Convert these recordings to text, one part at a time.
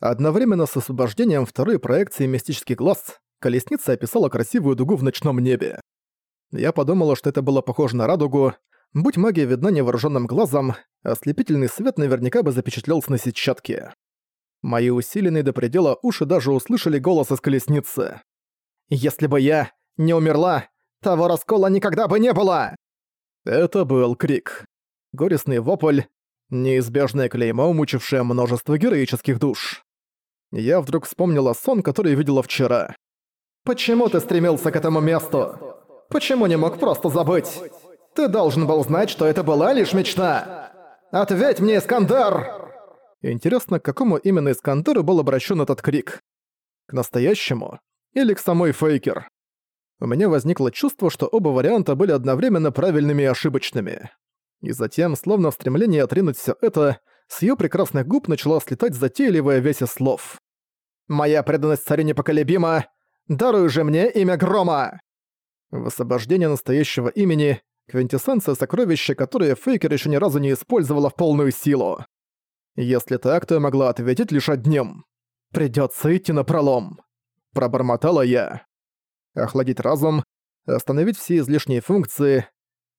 Одновременно с освобождением второй проекции «Мистический глаз» колесница описала красивую дугу в ночном небе. Я подумала, что это было похоже на радугу. Будь магия видна невооруженным глазом, ослепительный свет наверняка бы запечатлелся на сетчатке. Мои усиленные до предела уши даже услышали голос из колесницы. «Если бы я не умерла, того раскола никогда бы не было!» Это был крик. Горестный вопль, неизбежное клеймо, мучившее множество героических душ. Я вдруг вспомнила сон, который видела вчера. «Почему ты стремился к этому месту? Почему не мог просто забыть? Ты должен был знать, что это была лишь мечта! Ответь мне, Искандер!» Интересно, к какому именно Искандеру был обращен этот крик? К настоящему? Или к самой Фейкер? У меня возникло чувство, что оба варианта были одновременно правильными и ошибочными. И затем, словно в стремлении отринуть все это, с ее прекрасных губ начала слетать затейливая весь слов. «Моя преданность царю непоколебима! Даруй же мне имя Грома!» Высвобождение настоящего имени — квинтэссенция сокровища, которое Фейкер еще ни разу не использовала в полную силу. Если так, то я могла ответить лишь одним. «Придётся идти на пролом», — пробормотала я. Охладить разум, остановить все излишние функции.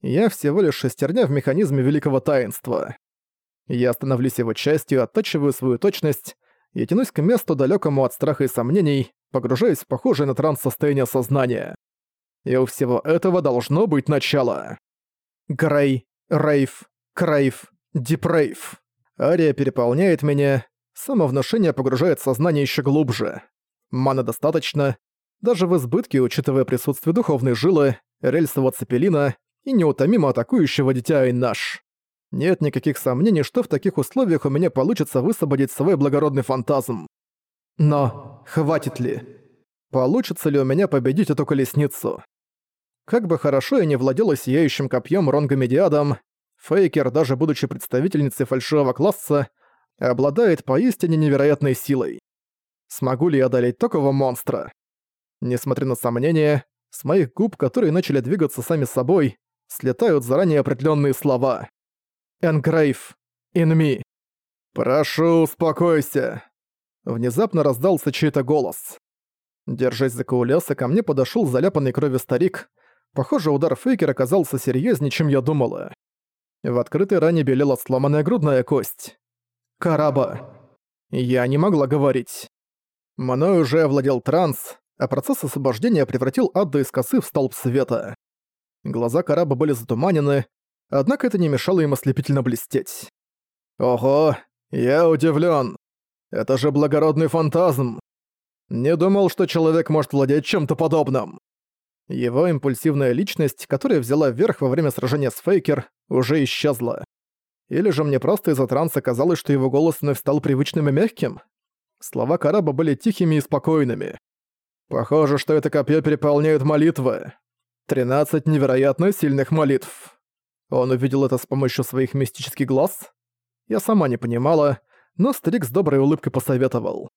Я всего лишь шестерня в механизме великого таинства. Я становлюсь его частью, оттачиваю свою точность и тянусь к месту далекому от страха и сомнений, погружаясь в похожее на транс состояние сознания. И у всего этого должно быть начало. Грей, Рейв, Крейв, Дипрейв. Ария переполняет меня, самовнушение погружает сознание еще глубже. Маны достаточно, даже в избытке, учитывая присутствие духовной жилы, рельсового цепелина и неутомимо атакующего дитя Айнаш. Нет никаких сомнений, что в таких условиях у меня получится высвободить свой благородный фантазм. Но хватит ли? Получится ли у меня победить эту колесницу? Как бы хорошо я не владела сияющим копьем Ронга-Медиадом, Фейкер, даже будучи представительницей фальшивого класса, обладает поистине невероятной силой. Смогу ли я одолеть такого монстра? Несмотря на сомнения, с моих губ, которые начали двигаться сами собой, слетают заранее определенные слова. Engrave. In me. «Прошу, успокойся!» Внезапно раздался чей-то голос. Держась за Каулеса, ко мне подошел заляпанный кровью старик. Похоже, удар Фейкер оказался серьезнее, чем я думала. В открытой ране белела сломанная грудная кость. «Караба!» Я не могла говорить. Мною уже овладел транс, а процесс освобождения превратил Адда из косы в столб света. Глаза Караба были затуманены, однако это не мешало им ослепительно блестеть. «Ого, я удивлен. Это же благородный фантазм. Не думал, что человек может владеть чем-то подобным». Его импульсивная личность, которая взяла верх во время сражения с Фейкер, уже исчезла. Или же мне просто из-за транса казалось, что его голос вновь стал привычным и мягким? Слова Караба были тихими и спокойными. Похоже, что это копье переполняет молитвы. Тринадцать невероятно сильных молитв. Он увидел это с помощью своих мистических глаз? Я сама не понимала, но старик с доброй улыбкой посоветовал.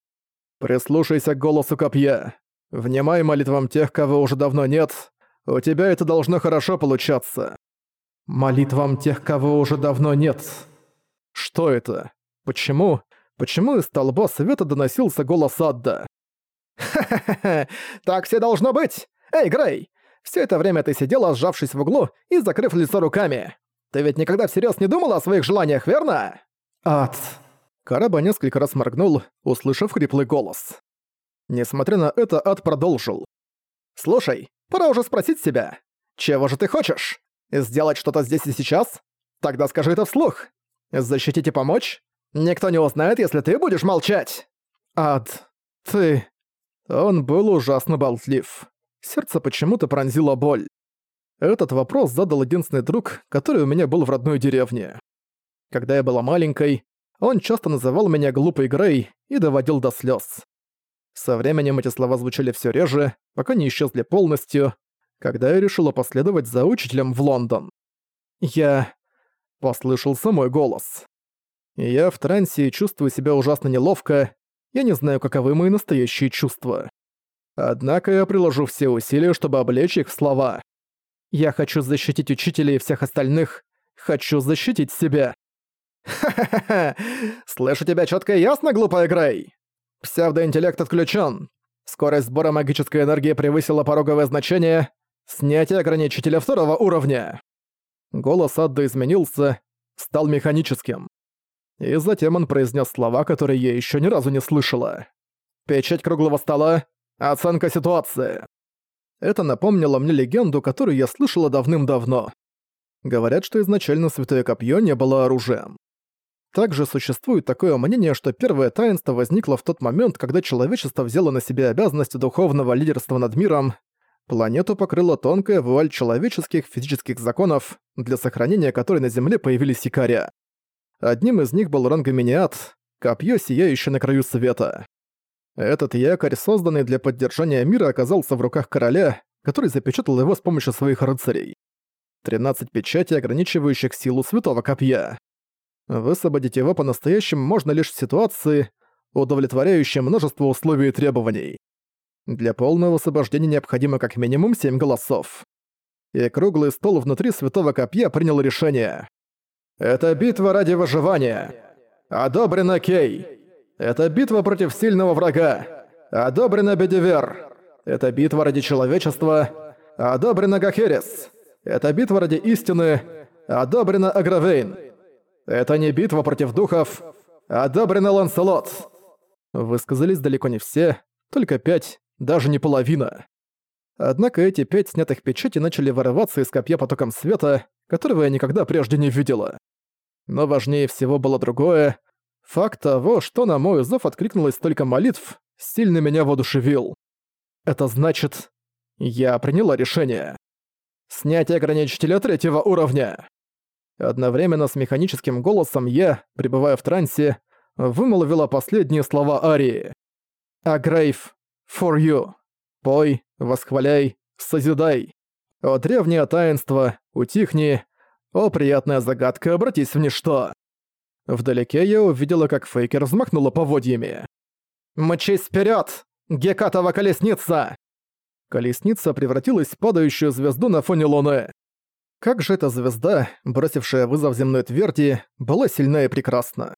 «Прислушайся к голосу копья. Внимай молитвам тех, кого уже давно нет. У тебя это должно хорошо получаться». «Молитвам тех, кого уже давно нет». Что это? Почему? Почему из столба света доносился голос Адда? «Ха-ха-ха! Так все должно быть! Эй, Грей! Все это время ты сидела, сжавшись в углу и закрыв лицо руками. Ты ведь никогда всерьез не думала о своих желаниях, верно?» «Ад!» Караба несколько раз моргнул, услышав хриплый голос. Несмотря на это, Ад продолжил. «Слушай, пора уже спросить себя, чего же ты хочешь? Сделать что-то здесь и сейчас? Тогда скажи это вслух. Защитить и помочь? Никто не узнает, если ты будешь молчать!» «Ад, ты...» Он был ужасно болтлив. Сердце почему-то пронзило боль. Этот вопрос задал единственный друг, который у меня был в родной деревне. Когда я была маленькой, он часто называл меня глупой Грей и доводил до слез. Со временем эти слова звучали все реже, пока не исчезли полностью, когда я решила последовать за учителем в Лондон. Я... Послышался мой голос. Я в трансе и чувствую себя ужасно неловко, я не знаю, каковы мои настоящие чувства. Однако я приложу все усилия, чтобы облечь их в слова. Я хочу защитить учителей и всех остальных. Хочу защитить себя. Ха-ха-ха! Слышу тебя чётко и ясно, глупая Грей! Псевдоинтеллект отключен. Скорость сбора магической энергии превысила пороговое значение. Снятие ограничителя второго уровня. Голос Адда изменился, стал механическим. И затем он произнес слова, которые я еще ни разу не слышала. «Печать круглого стола. Оценка ситуации». Это напомнило мне легенду, которую я слышала давным-давно. Говорят, что изначально Святое Копье не было оружием. Также существует такое мнение, что первое таинство возникло в тот момент, когда человечество взяло на себя обязанности духовного лидерства над миром. Планету покрыла тонкая вуаль человеческих физических законов, для сохранения которой на Земле появились якоря. Одним из них был рангоминиат, копье, сияющее на краю света. Этот якорь, созданный для поддержания мира, оказался в руках короля, который запечатал его с помощью своих рыцарей. 13 печатей, ограничивающих силу святого копья. Высвободить его по-настоящему можно лишь в ситуации, удовлетворяющей множество условий и требований. Для полного освобождения необходимо как минимум семь голосов. И круглый стол внутри Святого Копья принял решение. «Это битва ради выживания. Одобрено Кей. Это битва против сильного врага. Одобрено Бедивер. Это битва ради человечества. Одобрено Гахерес. Это битва ради истины. Одобрено Агравейн. «Это не битва против духов. Одобрено Ланселот!» Высказались далеко не все, только пять, даже не половина. Однако эти пять снятых печати начали вырываться из копья потоком света, которого я никогда прежде не видела. Но важнее всего было другое. Факт того, что на мой зов откликнулось столько молитв, сильно меня воодушевил. Это значит, я приняла решение. Снятие ограничителя третьего уровня. Одновременно с механическим голосом я, пребывая в трансе, вымолвила последние слова Арии. «A grave for you. Пой, восхваляй, созидай. О древнее таинство, утихни. О приятная загадка, обратись в ничто». Вдалеке я увидела, как Фейкер взмахнула поводьями. «Мчись вперед, Гекатова колесница!» Колесница превратилась в падающую звезду на фоне луны. Как же эта звезда, бросившая вызов земной тверди, была сильна и прекрасна.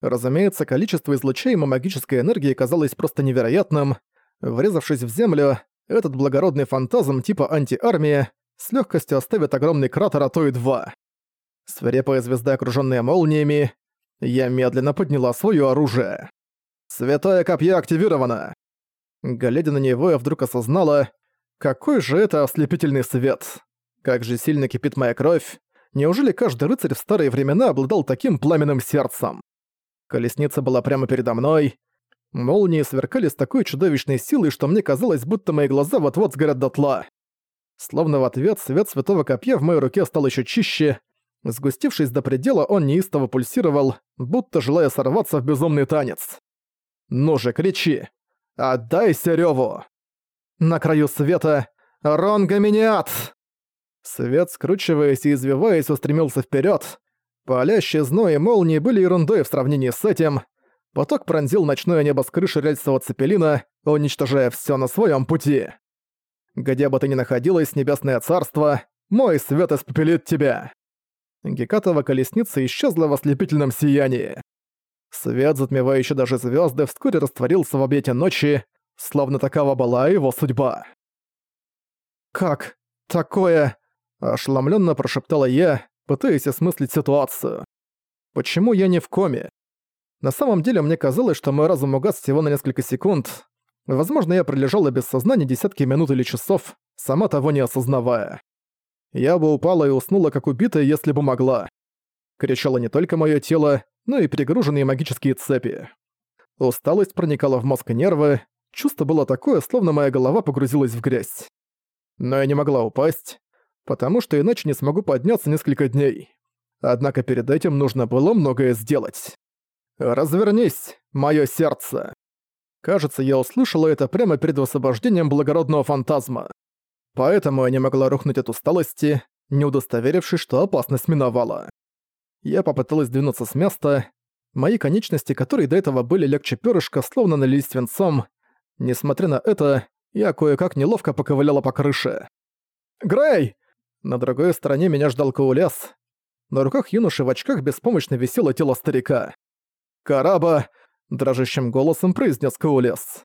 Разумеется, количество излучаемой магической энергии казалось просто невероятным. Врезавшись в землю, этот благородный фантазм типа антиармия с легкостью оставит огромный кратер, а то и два. Свирепая звезда, окруженная молниями, я медленно подняла свое оружие. Святое копье активировано. Глядя на него, я вдруг осознала, какой же это ослепительный свет. Как же сильно кипит моя кровь. Неужели каждый рыцарь в старые времена обладал таким пламенным сердцем? Колесница была прямо передо мной. Молнии сверкали с такой чудовищной силой, что мне казалось, будто мои глаза вот-вот сгорят дотла. Словно в ответ свет святого копья в моей руке стал еще чище. Сгустившись до предела, он неистово пульсировал, будто желая сорваться в безумный танец. «Ну же, кричи! Отдайся рёву!» На краю света Ронгаминиат! Свет, скручиваясь и извиваясь, устремился вперед. Палящие зной и молнии были ерундой в сравнении с этим. Поток пронзил ночное небо с крыши рельсового цепелина, уничтожая все на своем пути. Где бы ты ни находилась, небесное царство, мой свет испепелит тебя. Гекатова колесница исчезла в ослепительном сиянии. Свет, затмевающий даже звезды, вскоре растворился в объятии ночи, словно такова была его судьба. «Как? Такое...» Ошеломленно прошептала я, пытаясь осмыслить ситуацию. Почему я не в коме? На самом деле мне казалось, что мой разум угас всего на несколько секунд. Возможно, я пролежала без сознания десятки минут или часов, сама того не осознавая. Я бы упала и уснула как убитая, если бы могла. Кричало не только мое тело, но и перегруженные магические цепи. Усталость проникала в мозг и нервы, чувство было такое, словно моя голова погрузилась в грязь. Но я не могла упасть, потому что иначе не смогу подняться несколько дней. Однако перед этим нужно было многое сделать. «Развернись, моё сердце!» Кажется, я услышала это прямо перед освобождением благородного фантазма. Поэтому я не могла рухнуть от усталости, не удостоверившись, что опасность миновала. Я попыталась двинуться с места. Мои конечности, которые до этого были легче перышка, словно налились свинцом. Несмотря на это, я кое-как неловко поковыляла по крыше. «Грей!» На другой стороне меня ждал Каулес. На руках юноши в очках беспомощно висело тело старика. «Караба! дрожащим голосом произнес Каулес.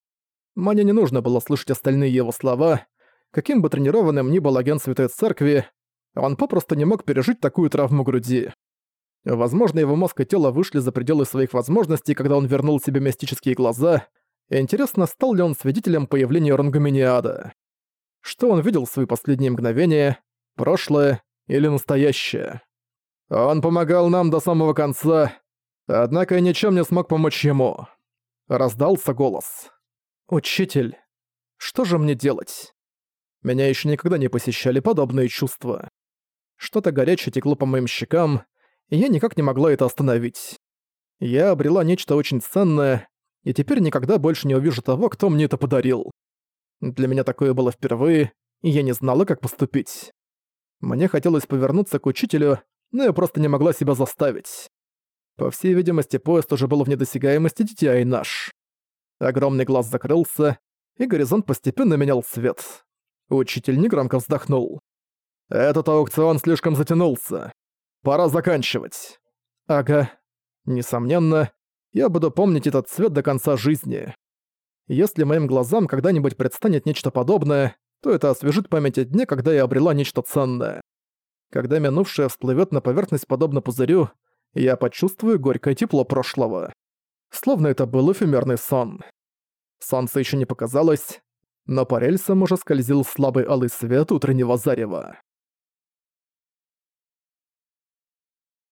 Мне не нужно было слышать остальные его слова. Каким бы тренированным ни был агент Святой Церкви, он попросту не мог пережить такую травму груди. Возможно, его мозг и тело вышли за пределы своих возможностей, когда он вернул себе мистические глаза. Интересно, стал ли он свидетелем появления Рангумениада? Что он видел в свои последние мгновения, прошлое или настоящее? Он помогал нам до самого конца, однако я ничем не смог помочь ему. Раздался голос. «Учитель, что же мне делать?» Меня еще никогда не посещали подобные чувства. Что-то горячее текло по моим щекам, и я никак не могла это остановить. Я обрела нечто очень ценное, и теперь никогда больше не увижу того, кто мне это подарил. Для меня такое было впервые, и я не знала, как поступить. Мне хотелось повернуться к учителю, но я просто не могла себя заставить. По всей видимости, поезд уже был в недосягаемости и наш. Огромный глаз закрылся, и горизонт постепенно менял цвет. Учитель негромко вздохнул. «Этот аукцион слишком затянулся. Пора заканчивать». «Ага. Несомненно, я буду помнить этот цвет до конца жизни. Если моим глазам когда-нибудь предстанет нечто подобное, то это освежит память о дне, когда я обрела нечто ценное. Когда минувшее всплывет на поверхность подобно пузырю, я почувствую горькое тепло прошлого. Словно это был эфемерный сон. Солнце еще не показалось, но по рельсам уже скользил слабый алый свет утреннего зарева.